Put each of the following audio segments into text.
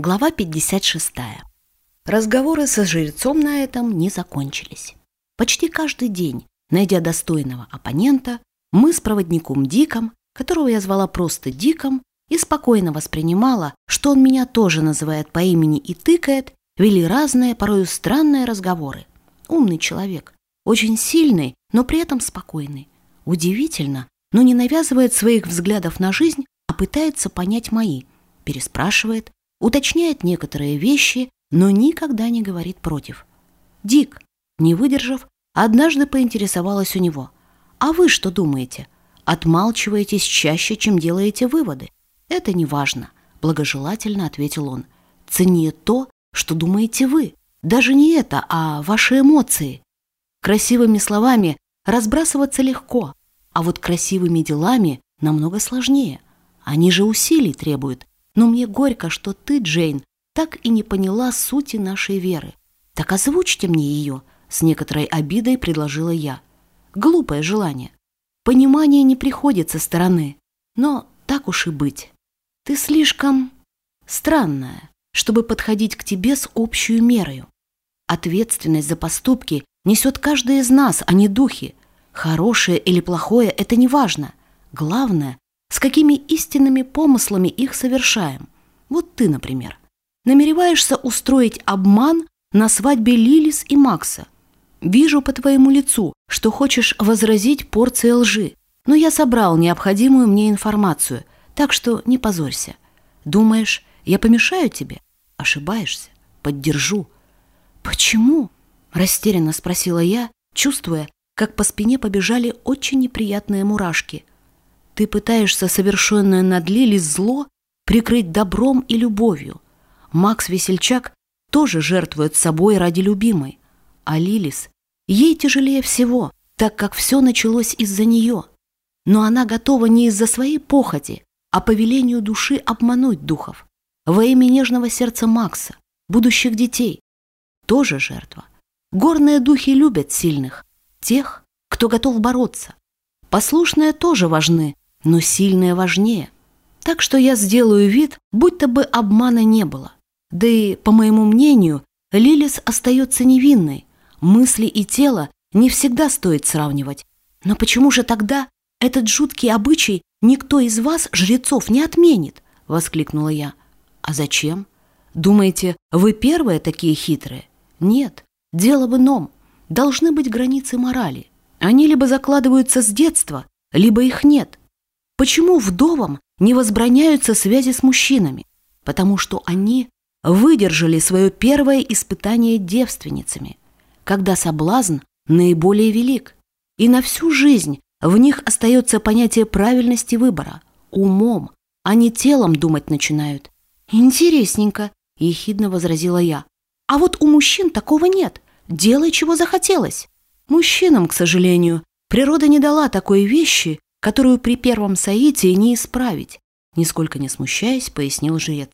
Глава 56. Разговоры со жрецом на этом не закончились. Почти каждый день, найдя достойного оппонента, мы с проводником Диком, которого я звала просто Диком, и спокойно воспринимала, что он меня тоже называет по имени и тыкает, вели разные, порою странные разговоры. Умный человек, очень сильный, но при этом спокойный. Удивительно, но не навязывает своих взглядов на жизнь, а пытается понять мои, переспрашивает, уточняет некоторые вещи, но никогда не говорит против. Дик, не выдержав, однажды поинтересовалась у него. «А вы что думаете? Отмалчиваетесь чаще, чем делаете выводы?» «Это не важно», — благожелательно ответил он. «Цени то, что думаете вы. Даже не это, а ваши эмоции. Красивыми словами разбрасываться легко, а вот красивыми делами намного сложнее. Они же усилий требуют. Но мне горько, что ты, Джейн, так и не поняла сути нашей веры. Так озвучьте мне ее, с некоторой обидой предложила я. Глупое желание. Понимание не приходит со стороны. Но так уж и быть. Ты слишком странная, чтобы подходить к тебе с общую мерою. Ответственность за поступки несет каждый из нас, а не духи. Хорошее или плохое – это не важно. Главное, с какими истинными помыслами их совершаем. Вот ты, например, намереваешься устроить обман на свадьбе Лилис и Макса. Вижу по твоему лицу, что хочешь возразить порции лжи, но я собрал необходимую мне информацию, так что не позорься. Думаешь, я помешаю тебе? Ошибаешься. Поддержу. Почему? Растерянно спросила я, чувствуя, как по спине побежали очень неприятные мурашки. Ты пытаешься совершенное над Лили зло прикрыть добром и любовью. Макс Весельчак тоже жертвует собой ради любимой. А Лилис, ей тяжелее всего, так как все началось из-за нее. Но она готова не из-за своей похоти, а по велению души обмануть духов. Во имя нежного сердца Макса, будущих детей. Тоже жертва. Горные духи любят сильных, тех, кто готов бороться. Послушные тоже важны, но сильное важнее. Так что я сделаю вид, будто бы обмана не было. Да и, по моему мнению, Лилис остается невинной. Мысли и тело не всегда стоит сравнивать. Но почему же тогда этот жуткий обычай никто из вас, жрецов, не отменит? Воскликнула я. А зачем? Думаете, вы первые такие хитрые? Нет, дело в ином. Должны быть границы морали. Они либо закладываются с детства, либо их нет. Почему вдовам не возбраняются связи с мужчинами? Потому что они выдержали свое первое испытание девственницами, когда соблазн наиболее велик. И на всю жизнь в них остается понятие правильности выбора. Умом, а не телом думать начинают. «Интересненько», – ехидно возразила я. «А вот у мужчин такого нет. Делай, чего захотелось». Мужчинам, к сожалению, природа не дала такой вещи, которую при первом соитии не исправить, нисколько не смущаясь, пояснил жрец.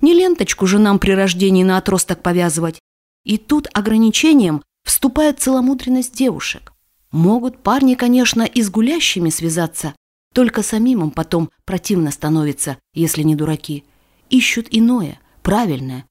Не ленточку же нам при рождении на отросток повязывать. И тут ограничением вступает целомудренность девушек. Могут парни, конечно, и с гулящими связаться, только самим им потом противно становится, если не дураки. Ищут иное, правильное.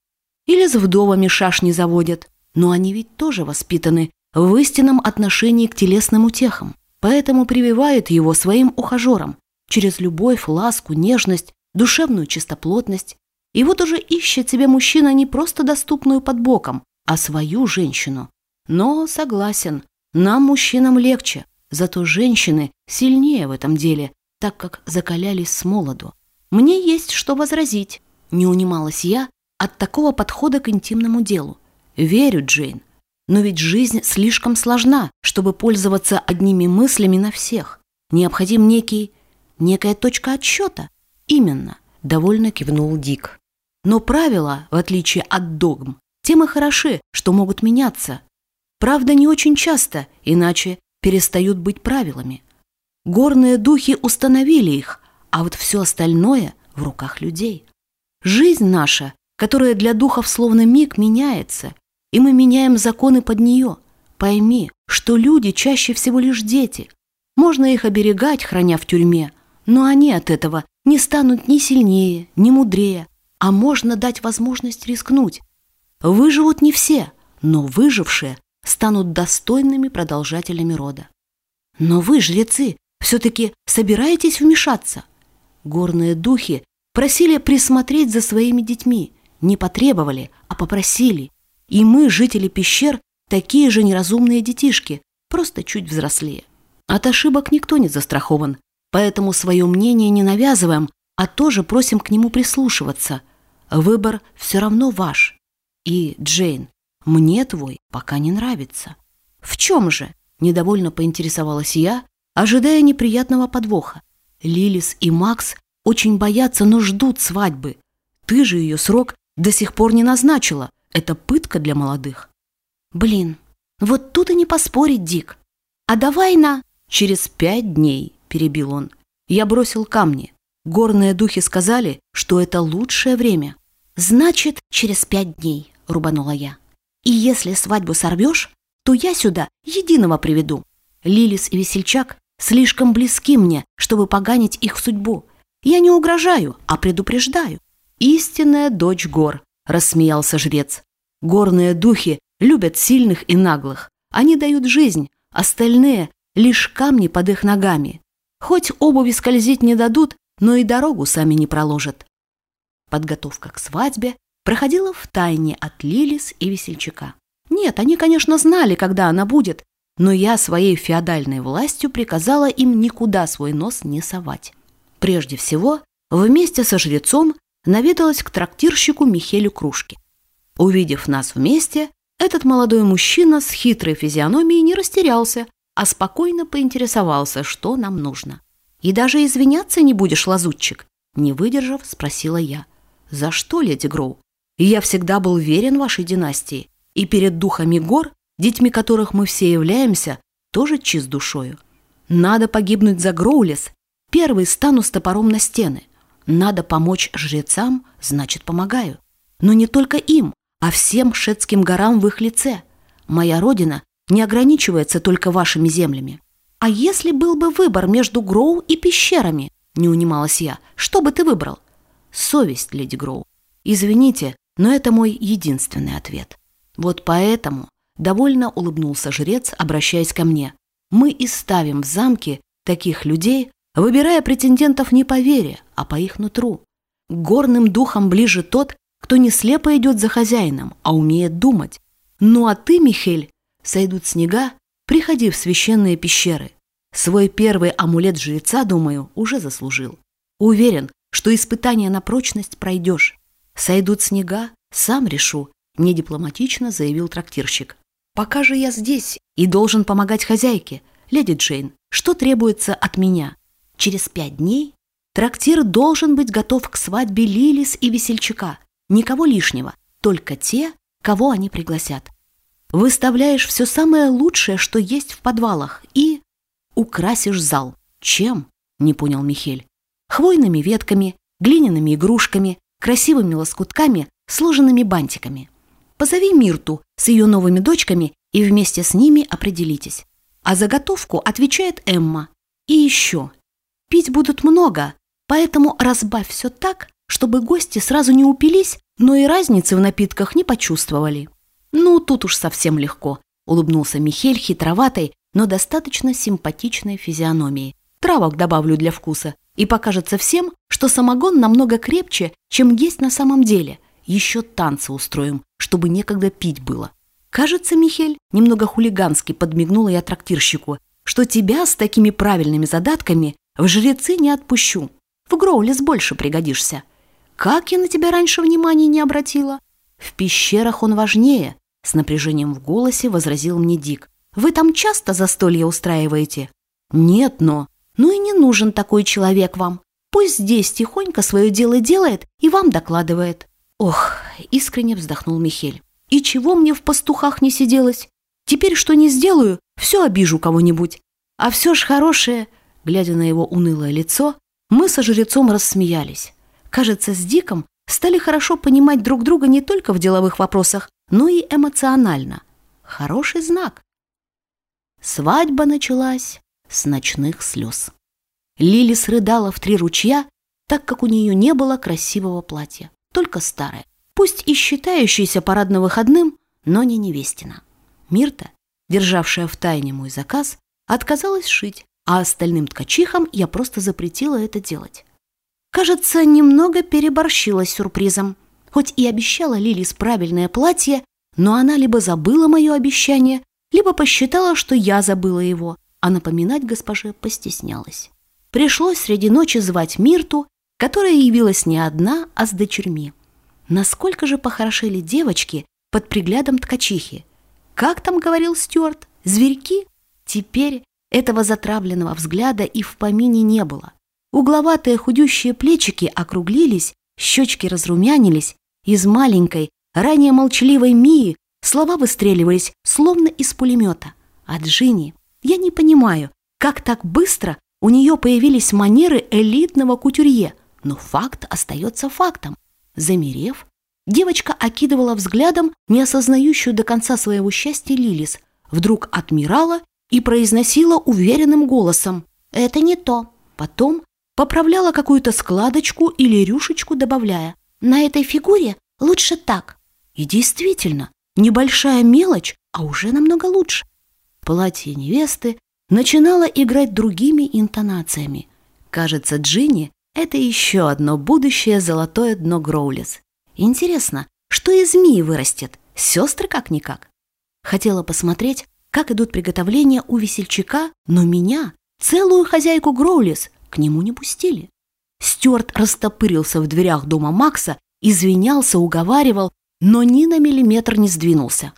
Или с вдовами шашни заводят, но они ведь тоже воспитаны в истинном отношении к телесным утехам поэтому прививает его своим ухажерам через любовь, ласку, нежность, душевную чистоплотность. И вот уже ищет себе мужчина не просто доступную под боком, а свою женщину. Но, согласен, нам, мужчинам, легче, зато женщины сильнее в этом деле, так как закалялись с молоду. Мне есть что возразить, не унималась я от такого подхода к интимному делу. Верю, Джейн, но ведь жизнь слишком сложна, чтобы пользоваться одними мыслями на всех. Необходим некий, некая точка отсчета. Именно, довольно кивнул Дик. Но правила, в отличие от догм, тем и хороши, что могут меняться. Правда, не очень часто, иначе перестают быть правилами. Горные духи установили их, а вот все остальное в руках людей. Жизнь наша, которая для духов словно миг меняется, и мы меняем законы под нее. Пойми, что люди чаще всего лишь дети. Можно их оберегать, храня в тюрьме, но они от этого не станут ни сильнее, ни мудрее, а можно дать возможность рискнуть. Выживут не все, но выжившие станут достойными продолжателями рода. Но вы, жрецы, все-таки собираетесь вмешаться? Горные духи просили присмотреть за своими детьми, не потребовали, а попросили. И мы, жители пещер, такие же неразумные детишки, просто чуть взрослее. От ошибок никто не застрахован, поэтому свое мнение не навязываем, а тоже просим к нему прислушиваться. Выбор все равно ваш. И, Джейн, мне твой пока не нравится. В чем же? Недовольно поинтересовалась я, ожидая неприятного подвоха. Лилис и Макс очень боятся, но ждут свадьбы. Ты же ее срок до сих пор не назначила. Это пытка для молодых. Блин, вот тут и не поспорить, Дик. А давай на... Через пять дней, перебил он. Я бросил камни. Горные духи сказали, что это лучшее время. Значит, через пять дней, рубанула я. И если свадьбу сорвешь, то я сюда единого приведу. Лилис и Весельчак слишком близки мне, чтобы поганить их судьбу. Я не угрожаю, а предупреждаю. Истинная дочь гор, рассмеялся жрец. Горные духи любят сильных и наглых. Они дают жизнь, остальные — лишь камни под их ногами. Хоть обуви скользить не дадут, но и дорогу сами не проложат. Подготовка к свадьбе проходила в тайне от Лилис и Весельчака. Нет, они, конечно, знали, когда она будет, но я своей феодальной властью приказала им никуда свой нос не совать. Прежде всего, вместе со жрецом наведалась к трактирщику Михелю Кружке. Увидев нас вместе, этот молодой мужчина с хитрой физиономией не растерялся, а спокойно поинтересовался, что нам нужно. «И даже извиняться не будешь, лазутчик?» Не выдержав, спросила я. «За что, леди Гроу? Я всегда был верен вашей династии, и перед духами гор, детьми которых мы все являемся, тоже чист душою. Надо погибнуть за Гроулес, первый стану с топором на стены. Надо помочь жрецам, значит, помогаю. Но не только им, а всем шетским горам в их лице. Моя родина не ограничивается только вашими землями. А если был бы выбор между Гроу и пещерами, не унималась я, что бы ты выбрал? Совесть, леди Гроу. Извините, но это мой единственный ответ. Вот поэтому довольно улыбнулся жрец, обращаясь ко мне. Мы и ставим в замке таких людей, выбирая претендентов не по вере, а по их нутру. Горным духам ближе тот, кто не слепо идет за хозяином, а умеет думать. Ну а ты, Михель, сойдут снега, приходи в священные пещеры. Свой первый амулет жреца, думаю, уже заслужил. Уверен, что испытание на прочность пройдешь. Сойдут снега, сам решу, недипломатично заявил трактирщик. Пока же я здесь и должен помогать хозяйке. Леди Джейн, что требуется от меня? Через пять дней трактир должен быть готов к свадьбе Лилис и Весельчака. Никого лишнего, только те, кого они пригласят. Выставляешь все самое лучшее, что есть в подвалах, и украсишь зал. Чем? Не понял Михель. Хвойными ветками, глиняными игрушками, красивыми лоскутками, сложенными бантиками. Позови Мирту с ее новыми дочками и вместе с ними определитесь. А заготовку отвечает Эмма. И еще. Пить будут много, поэтому разбавь все так, чтобы гости сразу не упились, но и разницы в напитках не почувствовали. Ну, тут уж совсем легко, улыбнулся Михель хитроватой, но достаточно симпатичной физиономией. Травок добавлю для вкуса, и покажется всем, что самогон намного крепче, чем есть на самом деле. Еще танцы устроим, чтобы некогда пить было. Кажется, Михель, немного хулигански подмигнула я трактирщику, что тебя с такими правильными задатками в жрецы не отпущу. В Гроулис больше пригодишься. Как я на тебя раньше внимания не обратила? В пещерах он важнее, с напряжением в голосе возразил мне Дик. Вы там часто застолье устраиваете? Нет, но... Ну и не нужен такой человек вам. Пусть здесь тихонько свое дело делает и вам докладывает. Ох, искренне вздохнул Михель. И чего мне в пастухах не сиделось? Теперь что не сделаю, все обижу кого-нибудь. А все ж хорошее, глядя на его унылое лицо, мы со жрецом рассмеялись. Кажется, с Диком стали хорошо понимать друг друга не только в деловых вопросах, но и эмоционально. Хороший знак. Свадьба началась с ночных слез. Лили срыдала в три ручья, так как у нее не было красивого платья. только старая, пусть и считающаяся парадно-выходным, но не невестина. Мирта, державшая в тайне мой заказ, отказалась шить, а остальным ткачихам я просто запретила это делать. Кажется, немного переборщила с сюрпризом. Хоть и обещала Лилис правильное платье, но она либо забыла мое обещание, либо посчитала, что я забыла его, а напоминать госпоже постеснялась. Пришлось среди ночи звать Мирту, которая явилась не одна, а с дочерьми. Насколько же похорошели девочки под приглядом ткачихи. Как там говорил Стюарт? Зверьки? Теперь этого затравленного взгляда и в помине не было. Угловатые худющие плечики округлились, щечки разрумянились. Из маленькой, ранее молчаливой Мии слова выстреливались, словно из пулемета. От Жини я не понимаю, как так быстро у нее появились манеры элитного кутюрье, но факт остается фактом. Замерев, девочка окидывала взглядом не осознающую до конца своего счастья Лилис, вдруг отмирала и произносила уверенным голосом «Это не то». Потом поправляла какую-то складочку или рюшечку, добавляя «На этой фигуре лучше так». И действительно, небольшая мелочь, а уже намного лучше. Платье невесты начинала играть другими интонациями. Кажется, Джинни — это еще одно будущее золотое дно Гроулис. Интересно, что из змеи вырастет? Сестры как-никак. Хотела посмотреть, как идут приготовления у весельчака, но меня, целую хозяйку Гроулис, к нему не пустили. Стюарт растопырился в дверях дома Макса, извинялся, уговаривал, но ни на миллиметр не сдвинулся.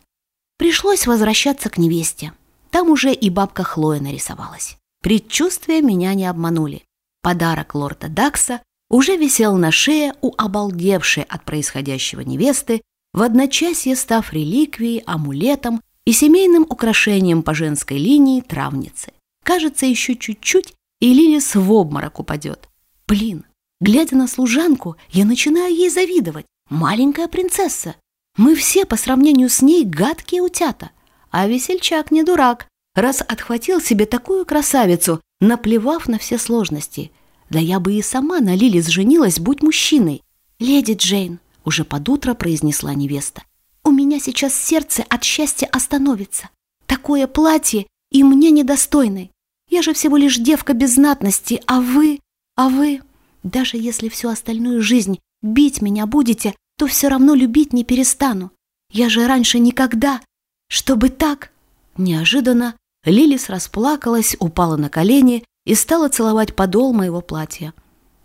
Пришлось возвращаться к невесте. Там уже и бабка Хлоя нарисовалась. Предчувствия меня не обманули. Подарок лорда Дакса уже висел на шее у обалдевшей от происходящего невесты, в одночасье став реликвией, амулетом и семейным украшением по женской линии травницы. Кажется, еще чуть-чуть, и Лилис в обморок упадет. Блин, глядя на служанку, я начинаю ей завидовать. Маленькая принцесса. Мы все по сравнению с ней гадкие утята. А весельчак не дурак, раз отхватил себе такую красавицу, наплевав на все сложности. Да я бы и сама на Лилис женилась, будь мужчиной. «Леди Джейн», — уже под утро произнесла невеста, «у меня сейчас сердце от счастья остановится. Такое платье и мне недостойной. Я же всего лишь девка без знатности, а вы, а вы, даже если всю остальную жизнь бить меня будете, то все равно любить не перестану. Я же раньше никогда, чтобы так...» Неожиданно Лилис расплакалась, упала на колени и стала целовать подол моего платья.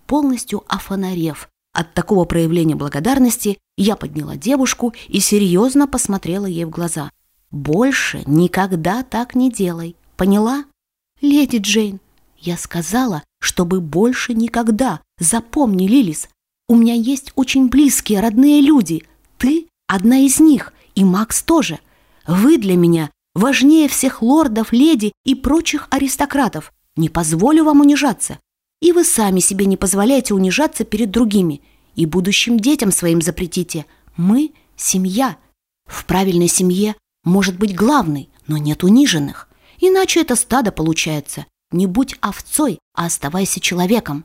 Полностью офонарев от такого проявления благодарности, я подняла девушку и серьезно посмотрела ей в глаза. «Больше никогда так не делай. Поняла?» «Леди Джейн, я сказала, чтобы больше никогда. Запомни, Лилис, у меня есть очень близкие, родные люди. Ты одна из них, и Макс тоже. Вы для меня важнее всех лордов, леди и прочих аристократов. Не позволю вам унижаться. И вы сами себе не позволяете унижаться перед другими. И будущим детям своим запретите. Мы – семья. В правильной семье может быть главный, но нет униженных. Иначе это стадо получается. Не будь овцой, а оставайся человеком.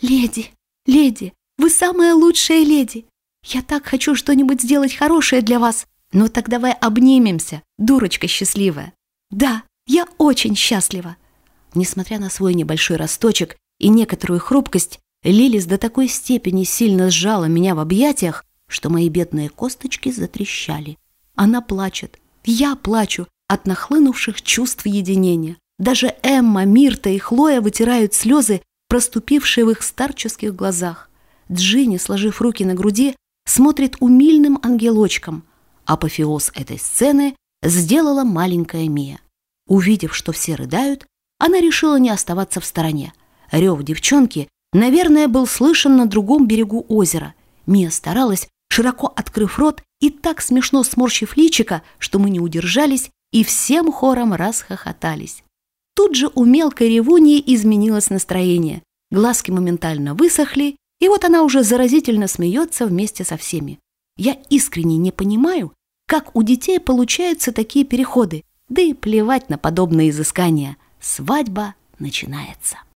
Леди, леди, вы самая лучшая леди. Я так хочу что-нибудь сделать хорошее для вас. Ну так давай обнимемся, дурочка счастливая. Да, я очень счастлива. Несмотря на свой небольшой росточек и некоторую хрупкость, Лилис до такой степени сильно сжала меня в объятиях, что мои бедные косточки затрещали. Она плачет, я плачу от нахлынувших чувств единения. Даже Эмма, Мирта и Хлоя вытирают слезы, проступившие в их старческих глазах. Джинни, сложив руки на груди, смотрит умильным ангелочком, Апофеоз этой сцены сделала маленькая Мия. Увидев, что все рыдают, она решила не оставаться в стороне. Рев девчонки, наверное, был слышен на другом берегу озера. Мия старалась, широко открыв рот и так смешно сморщив личика, что мы не удержались и всем хором расхохотались. Тут же у мелкой ревуньи изменилось настроение. Глазки моментально высохли, и вот она уже заразительно смеется вместе со всеми. Я искренне не понимаю, как у детей получаются такие переходы? Да и плевать на подобные изыскания. Свадьба начинается.